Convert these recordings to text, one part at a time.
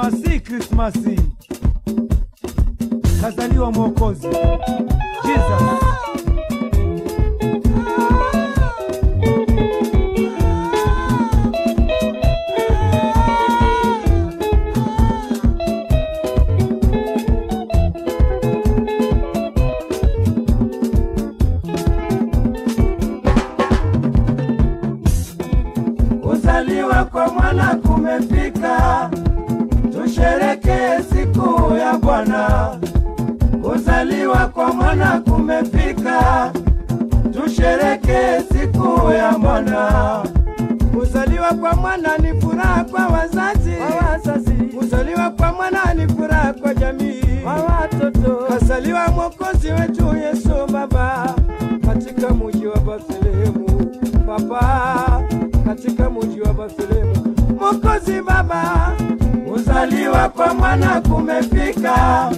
Krismasi, Krismasi, kazaliwa Mwokozi Jesus. Bwana. Kuzaliwa kwa mwana kumefika, tusherekee siku ya mwana. Kuzaliwa kwa mwana ni furaha kwa wazazi, kuzaliwa kwa mwana ni furaha kwa jamii, kazaliwa mwokozi wetu Yesu Baba. Katika muji wa Bethlehemu. Baba katika muji wa Bethlehemu. Mwokozi Baba kuzaliwa kwa mwana kumefika,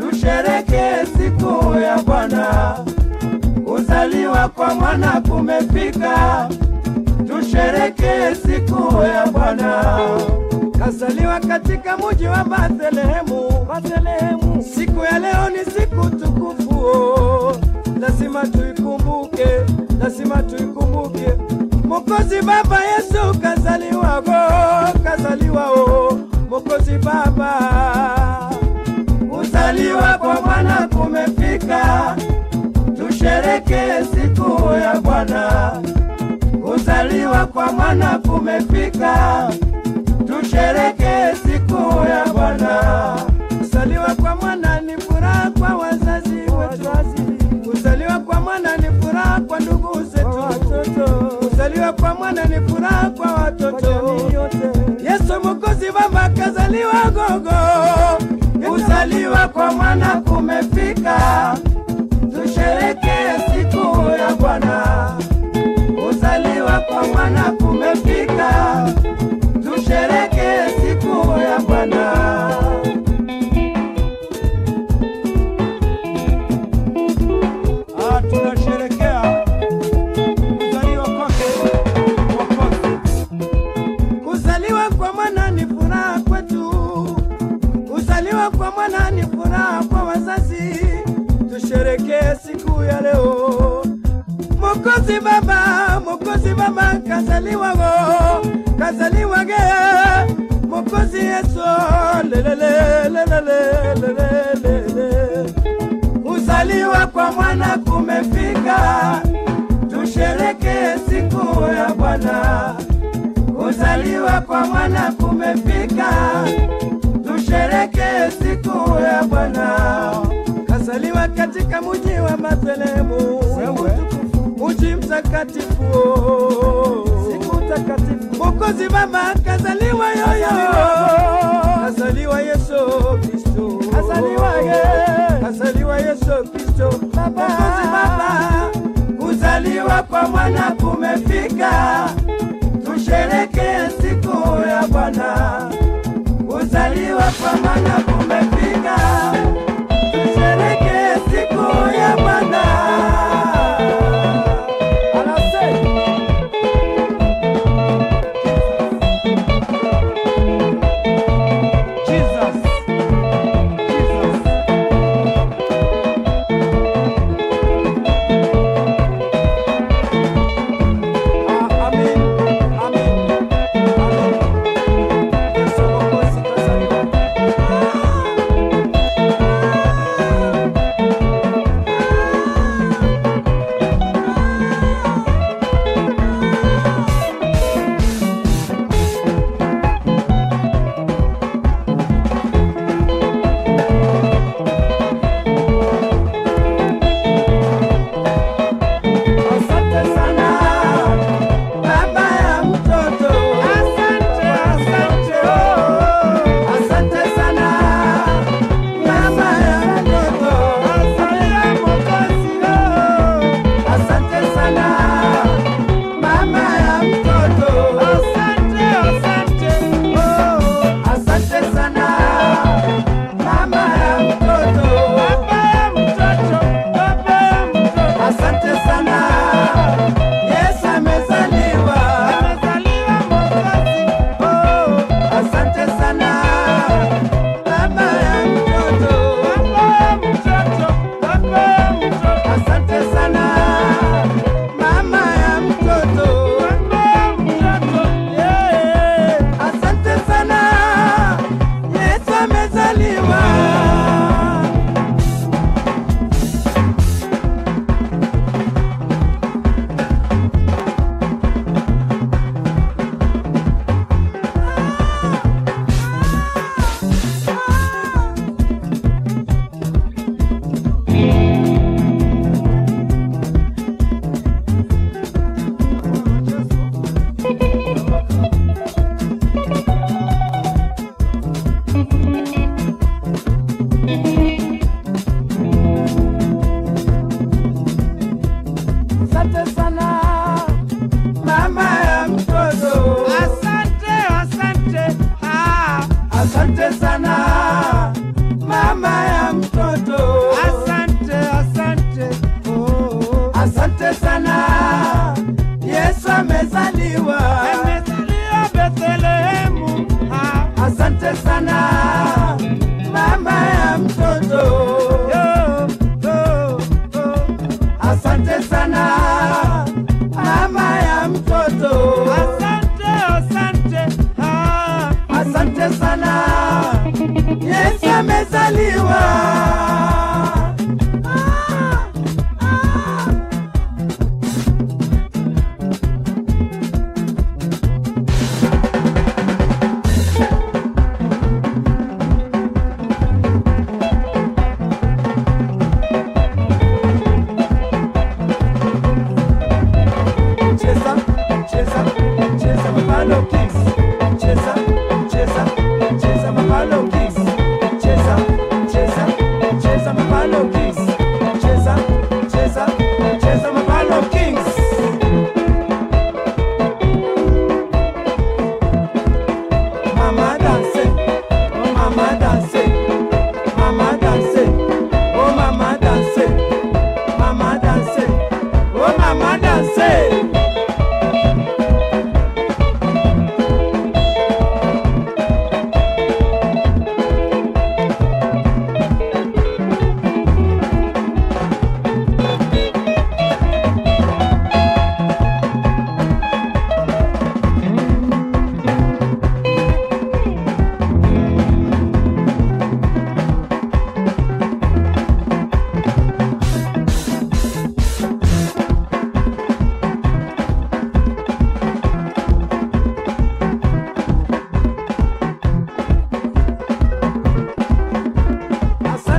tusherekee siku ya Bwana. Kuzaliwa kwa mwana kumefika, tusherekee siku ya Bwana. Kazaliwa katika muji wa Bethlehemu, Bethlehemu. Siku ya leo ni siku tukufu, tusherekee siku ya Bwana. Kuzaliwa kwa mwana kumefika, tusherekee siku ya Bwana. Kuzaliwa kwa mwana ni furaha kwa wazazi wetu, kuzaliwa kwa mwana ni furaha kwa ndugu zetu, kuzaliwa kwa mwana ni furaha kwa watoto. Yesu Mwokozi mama kazaliwa gogo, kuzaliwa kwa mwana kumefika, Kumefika, siku ya Bwana. Ah, tunasherekea kuzaliwa kwa mwana ni furaha kwetu, kwa furaha kwa wazazi. Tusherekee siku ya leo. Baba, Mokozi kazaliwage Mokozi Yesu lelele lelele lelele. Kuzaliwa kwa mwana kumefika, tusherekee siku ya Bwana. Kuzaliwa kwa mwana kumefika, tusherekee siku ya Bwana. Kazaliwa katika muji wa Bethlehemu, muji mtakatifu, siku takatifu. Mwokozi mama kazaliwa yoyo, kazaliwa Yesu Kristo, kazaliwa ye, kazaliwa Yesu Kristo. Mwokozi mama, kuzaliwa kwa mwana kumefika, tusherekee siku ya Bwana. Kuzaliwa kwa mwana Asante sana mama ya mtoto, asante asante ha. Asante sana Yesu amezaliwa. Yes,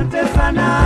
Asante sana.